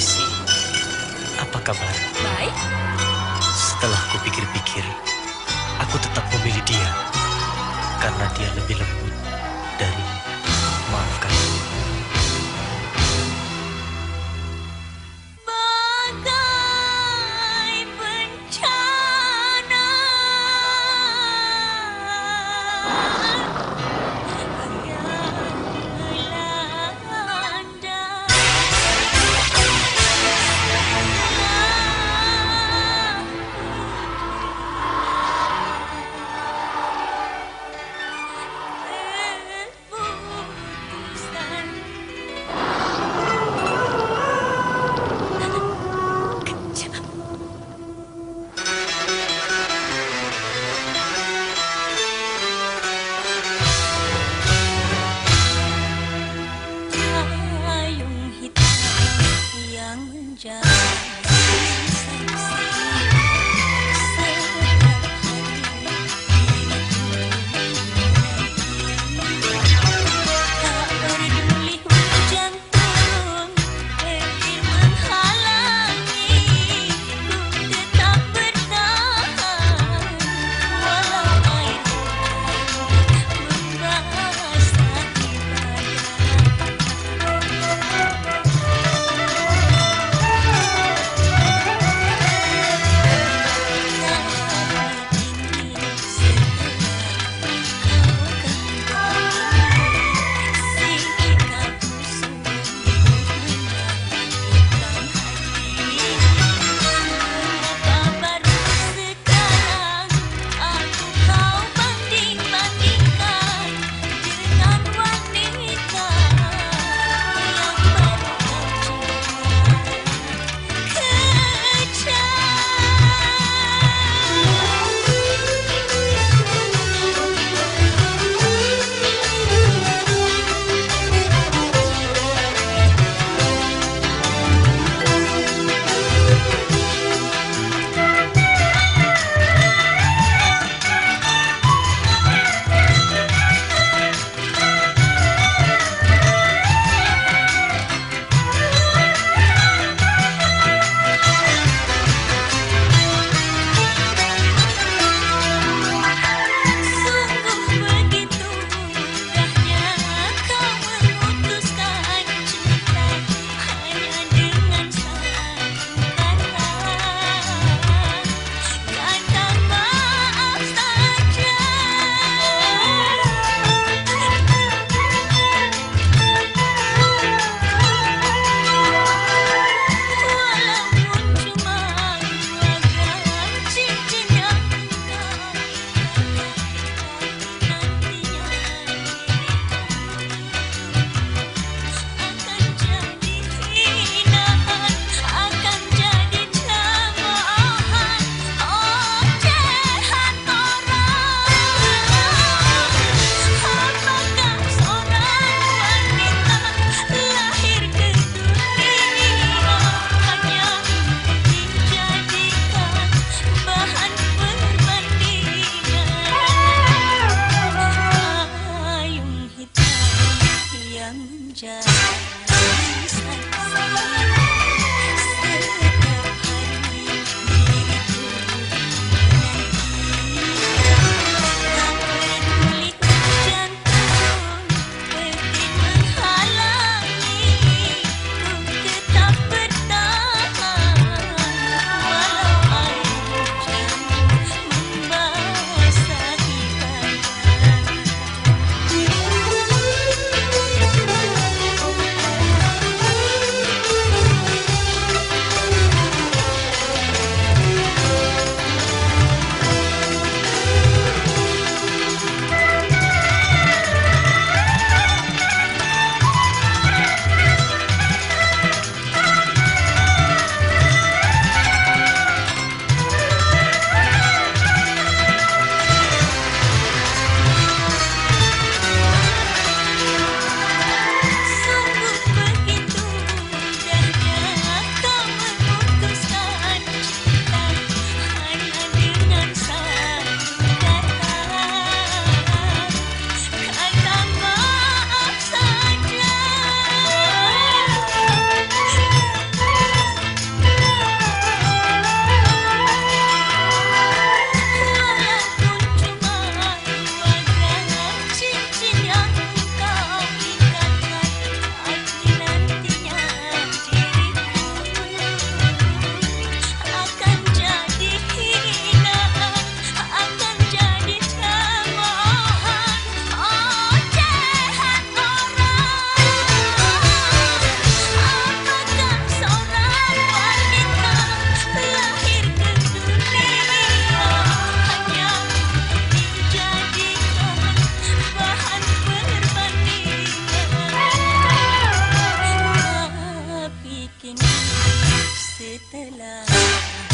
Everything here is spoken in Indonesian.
Kasih, apa kabar? Baik, Setelah kupikir-pikir, aku tetap memilih dia. Karena dia lebih lembut dari imaginé, se te la...